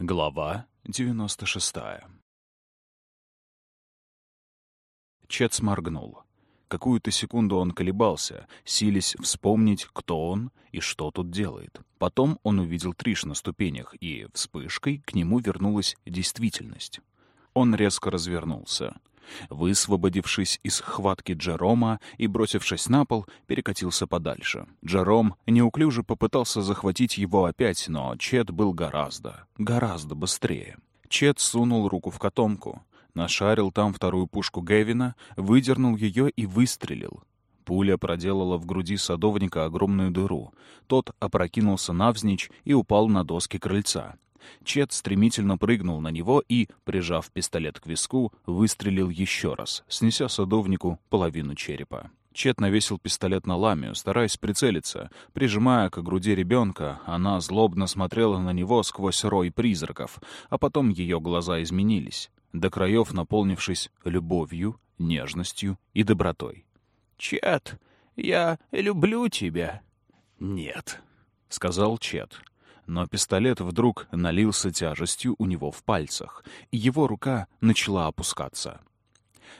Глава 96 Чет сморгнул. Какую-то секунду он колебался, силясь вспомнить, кто он и что тут делает. Потом он увидел Триш на ступенях, и вспышкой к нему вернулась действительность. Он резко развернулся. Высвободившись из хватки Джерома и бросившись на пол, перекатился подальше. Джером неуклюже попытался захватить его опять, но Чет был гораздо, гораздо быстрее. Чет сунул руку в котомку, нашарил там вторую пушку Гевина, выдернул ее и выстрелил. Пуля проделала в груди садовника огромную дыру. Тот опрокинулся навзничь и упал на доски крыльца. Чет стремительно прыгнул на него и, прижав пистолет к виску, выстрелил еще раз, снеся садовнику половину черепа. Чет навесил пистолет на ламию, стараясь прицелиться. Прижимая к груди ребенка, она злобно смотрела на него сквозь рой призраков, а потом ее глаза изменились, до краев наполнившись любовью, нежностью и добротой. «Чет, я люблю тебя». «Нет», — сказал Чет но пистолет вдруг налился тяжестью у него в пальцах, и его рука начала опускаться.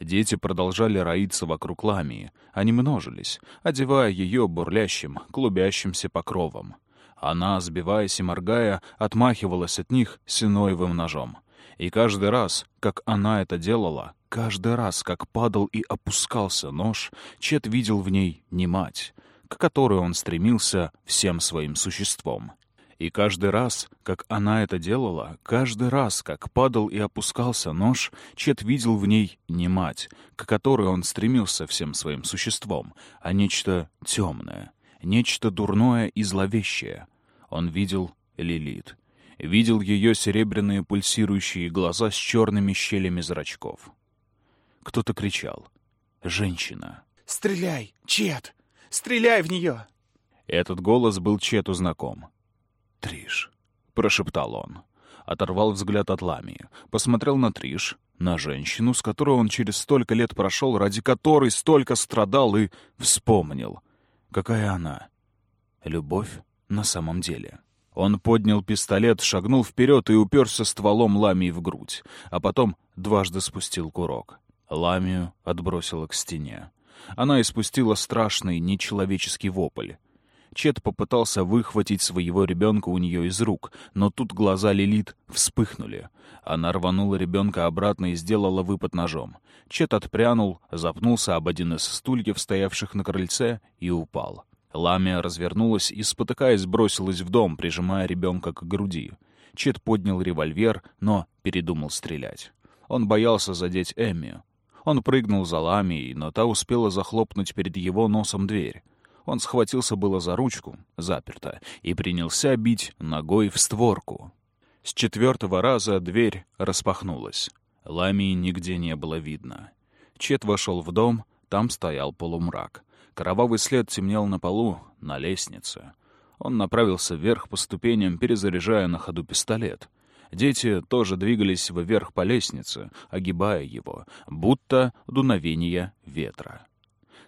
Дети продолжали роиться вокруг ламии, они множились, одевая ее бурлящим, клубящимся покровом. Она, сбиваясь и моргая, отмахивалась от них синоевым ножом. И каждый раз, как она это делала, каждый раз, как падал и опускался нож, Чет видел в ней не мать, к которой он стремился всем своим существом. И каждый раз, как она это делала, каждый раз, как падал и опускался нож, Чет видел в ней не мать, к которой он стремился всем своим существом, а нечто темное, нечто дурное и зловещее. Он видел Лилит. Видел ее серебряные пульсирующие глаза с черными щелями зрачков. Кто-то кричал. «Женщина!» «Стреляй, Чет! Стреляй в нее!» Этот голос был Чету знаком. «Триш», — прошептал он. Оторвал взгляд от Ламии, посмотрел на Триш, на женщину, с которой он через столько лет прошел, ради которой столько страдал и вспомнил. Какая она? Любовь на самом деле. Он поднял пистолет, шагнул вперед и уперся стволом Ламии в грудь, а потом дважды спустил курок. Ламию отбросило к стене. Она испустила страшный, нечеловеческий вопль. Чет попытался выхватить своего ребенка у нее из рук, но тут глаза Лилит вспыхнули. Она рванула ребенка обратно и сделала выпад ножом. Чет отпрянул, запнулся об один из стульев, стоявших на крыльце, и упал. Ламия развернулась и, спотыкаясь, бросилась в дом, прижимая ребенка к груди. Чет поднял револьвер, но передумал стрелять. Он боялся задеть Эмми. Он прыгнул за Ламией, но та успела захлопнуть перед его носом дверь. Он схватился было за ручку, заперто, и принялся бить ногой в створку. С четвертого раза дверь распахнулась. Ламии нигде не было видно. Чет вошел в дом, там стоял полумрак. Кровавый след темнел на полу, на лестнице. Он направился вверх по ступеням, перезаряжая на ходу пистолет. Дети тоже двигались вверх по лестнице, огибая его, будто дуновение ветра.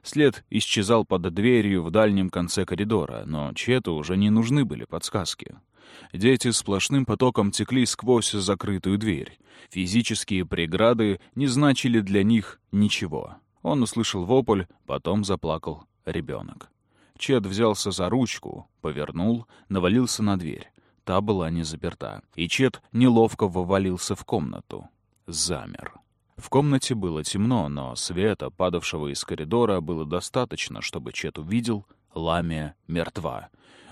След исчезал под дверью в дальнем конце коридора, но Чету уже не нужны были подсказки. Дети сплошным потоком текли сквозь закрытую дверь. Физические преграды не значили для них ничего. Он услышал вопль, потом заплакал ребенок. Чет взялся за ручку, повернул, навалился на дверь. Та была не заперта, и Чет неловко вывалился в комнату. Замер. В комнате было темно, но света, падавшего из коридора, было достаточно, чтобы Чет увидел, Ламия мертва.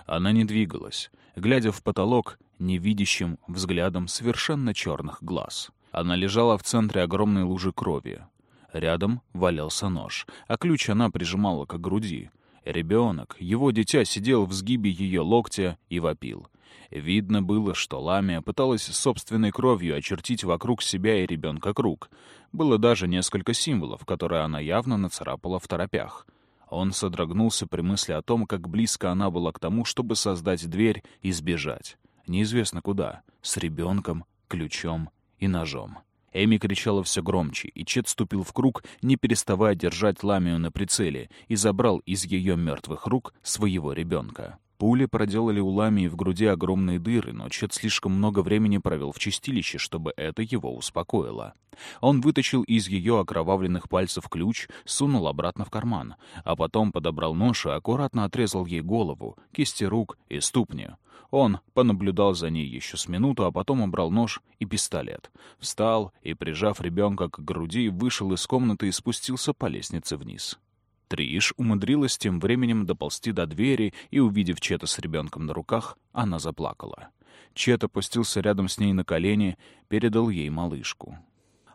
Она не двигалась, глядя в потолок невидящим взглядом совершенно черных глаз. Она лежала в центре огромной лужи крови. Рядом валялся нож, а ключ она прижимала к груди. Ребенок, его дитя, сидел в сгибе ее локтя и вопил — Видно было, что Ламия пыталась собственной кровью очертить вокруг себя и ребенка круг. Было даже несколько символов, которые она явно нацарапала в торопях. Он содрогнулся при мысли о том, как близко она была к тому, чтобы создать дверь и сбежать. Неизвестно куда. С ребенком, ключом и ножом. Эми кричала все громче, и Чет ступил в круг, не переставая держать Ламию на прицеле, и забрал из ее мертвых рук своего ребенка. Пули проделали у Ламии в груди огромные дыры, но Чет слишком много времени провел в чистилище, чтобы это его успокоило. Он вытащил из ее окровавленных пальцев ключ, сунул обратно в карман, а потом подобрал нож и аккуратно отрезал ей голову, кисти рук и ступни. Он понаблюдал за ней еще с минуту, а потом убрал нож и пистолет. Встал и, прижав ребенка к груди, вышел из комнаты и спустился по лестнице вниз. Триш умудрилась тем временем доползти до двери, и, увидев Чета с ребенком на руках, она заплакала. Чет опустился рядом с ней на колени, передал ей малышку.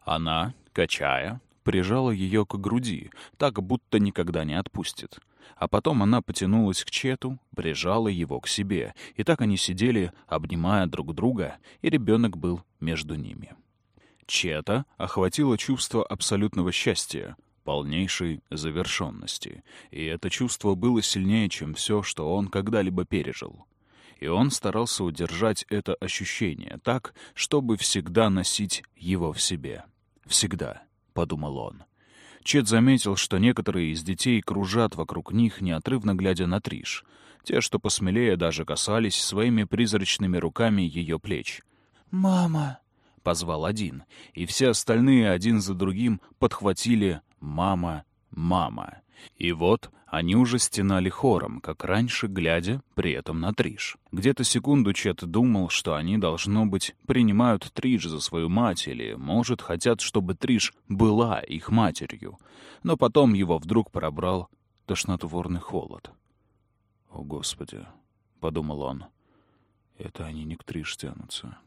Она, качая, прижала ее к груди, так будто никогда не отпустит. А потом она потянулась к Чету, прижала его к себе, и так они сидели, обнимая друг друга, и ребенок был между ними. Чета охватило чувство абсолютного счастья, полнейшей завершенности, и это чувство было сильнее, чем все, что он когда-либо пережил. И он старался удержать это ощущение так, чтобы всегда носить его в себе. «Всегда», — подумал он. Чет заметил, что некоторые из детей кружат вокруг них, неотрывно глядя на Триш. Те, что посмелее, даже касались своими призрачными руками ее плеч. «Мама!» — позвал один, и все остальные один за другим подхватили «Мама, мама». И вот они уже стенали хором, как раньше, глядя при этом на Триш. Где-то секунду Чет думал, что они, должно быть, принимают Триш за свою мать или, может, хотят, чтобы Триш была их матерью. Но потом его вдруг пробрал тошнотворный холод. «О, Господи!» — подумал он. «Это они не к Триш тянутся».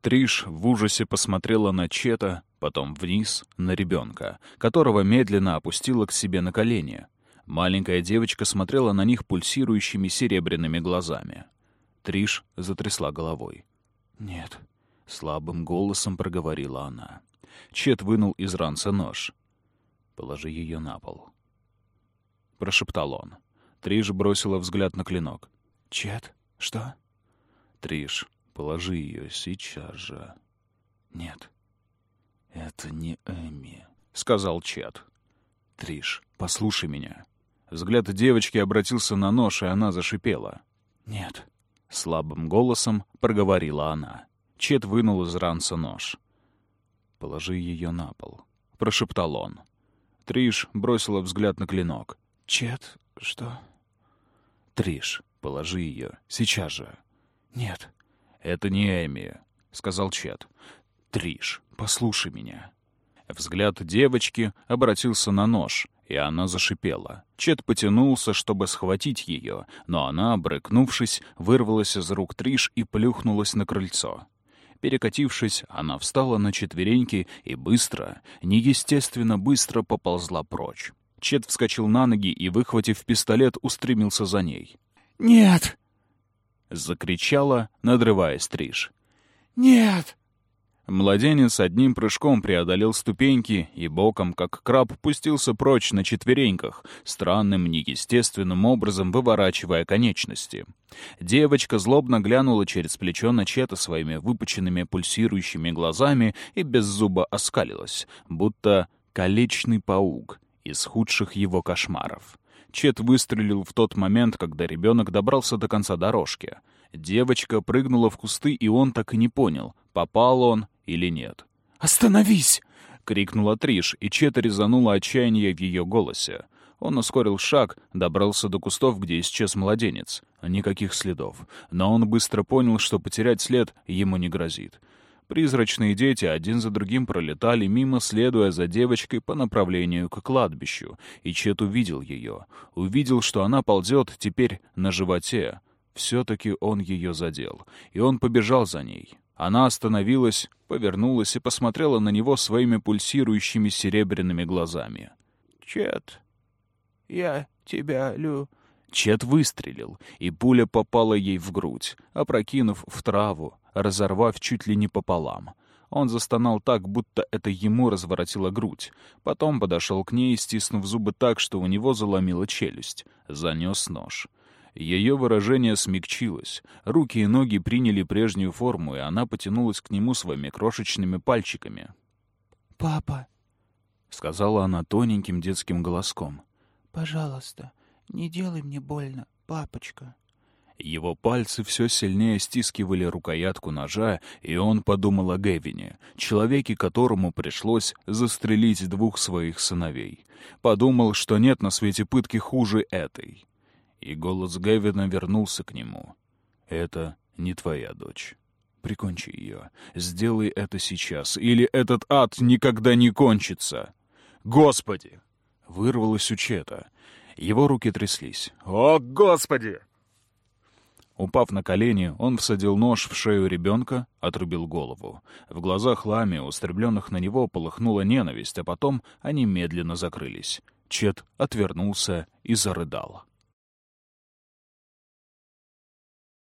Триш в ужасе посмотрела на Чета, потом вниз, на ребенка, которого медленно опустила к себе на колени. Маленькая девочка смотрела на них пульсирующими серебряными глазами. Триш затрясла головой. «Нет», — слабым голосом проговорила она. Чет вынул из ранца нож. «Положи ее на пол», — прошептал он. Триш бросила взгляд на клинок. «Чет? Что?» «Триш, Положи ее сейчас же. Нет. Это не Эми, сказал Чет. Триш, послушай меня. Взгляд девочки обратился на нож, и она зашипела. Нет. Слабым голосом проговорила она. Чет вынул из ранца нож. «Положи ее на пол», — прошептал он. Триш бросила взгляд на клинок. «Чет, что?» «Триш, положи ее. Сейчас же». «Нет». «Это не Эми», — сказал Чет. «Триш, послушай меня». Взгляд девочки обратился на нож, и она зашипела. Чет потянулся, чтобы схватить ее, но она, брыкнувшись, вырвалась из рук Триш и плюхнулась на крыльцо. Перекатившись, она встала на четвереньки и быстро, неестественно быстро поползла прочь. Чет вскочил на ноги и, выхватив пистолет, устремился за ней. «Нет!» — закричала, надрываясь Триш. «Нет!» Младенец одним прыжком преодолел ступеньки и боком, как краб, пустился прочь на четвереньках, странным, неестественным образом выворачивая конечности. Девочка злобно глянула через плечо на Чета своими выпученными пульсирующими глазами и без зуба оскалилась, будто колечный паук из худших его кошмаров. Чет выстрелил в тот момент, когда ребенок добрался до конца дорожки. Девочка прыгнула в кусты, и он так и не понял, попал он или нет. «Остановись!» — крикнула Триш, и Чет резанула отчаяние в ее голосе. Он ускорил шаг, добрался до кустов, где исчез младенец. Никаких следов. Но он быстро понял, что потерять след ему не грозит. Призрачные дети один за другим пролетали мимо, следуя за девочкой по направлению к кладбищу, и Чет увидел ее. Увидел, что она ползет теперь на животе. Все-таки он ее задел, и он побежал за ней. Она остановилась, повернулась и посмотрела на него своими пульсирующими серебряными глазами. «Чет, я тебя лю...» Чет выстрелил, и пуля попала ей в грудь, опрокинув в траву, разорвав чуть ли не пополам. Он застонал так, будто это ему разворотило грудь. Потом подошел к ней, стиснув зубы так, что у него заломила челюсть. Занес нож. Ее выражение смягчилось. Руки и ноги приняли прежнюю форму, и она потянулась к нему своими крошечными пальчиками. «Папа», — сказала она тоненьким детским голоском. «Пожалуйста, не делай мне больно, папочка». Его пальцы все сильнее стискивали рукоятку ножа, и он подумал о Гевине, человеке, которому пришлось застрелить двух своих сыновей. Подумал, что нет на свете пытки хуже этой. И голос Гевина вернулся к нему. «Это не твоя дочь. Прикончи ее. Сделай это сейчас, или этот ад никогда не кончится. Господи!» Вырвалось у Чета. Его руки тряслись. «О, Господи!» Упав на колени, он всадил нож в шею ребенка, отрубил голову. В глазах Лами, устремленных на него, полыхнула ненависть, а потом они медленно закрылись. Чет отвернулся и зарыдал.